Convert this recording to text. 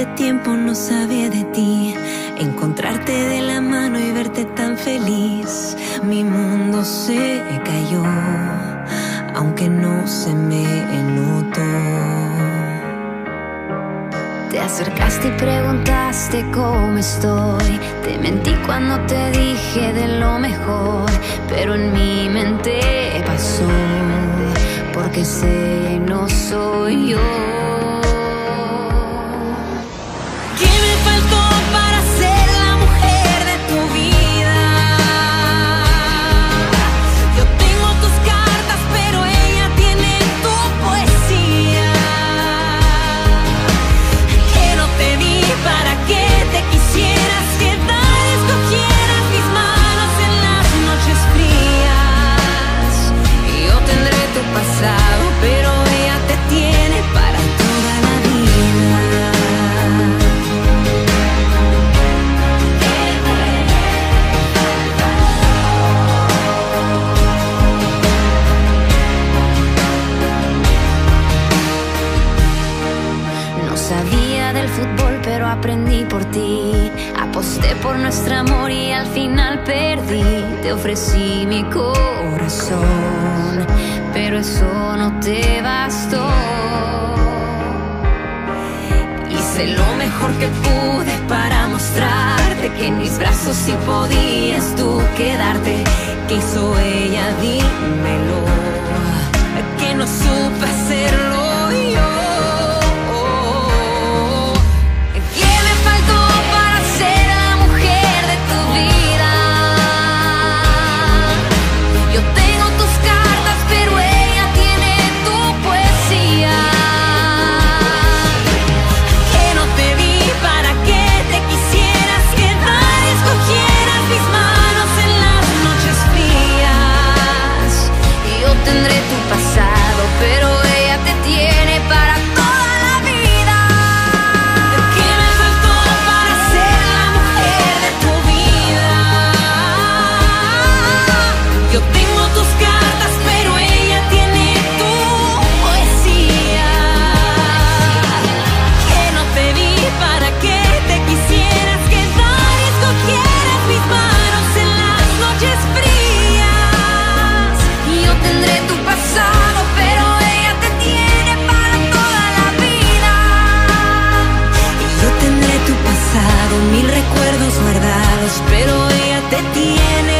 este tiempo no sabía de ti. Encontrarte de la mano y verte tan feliz. Mi mundo se cayó, aunque no se me notó. Te acercaste y preguntaste cómo estoy. Te mentí cuando te dije de lo mejor, pero en mi mente pasó, porque sé no soy yo. Nuestro amor y al final perdí. Te ofrecí mi corazón, pero eso no te bastó. Hice lo mejor que pude para mostrarte que en mis brazos sí podías tú. Que tendré tu pasar. detiene.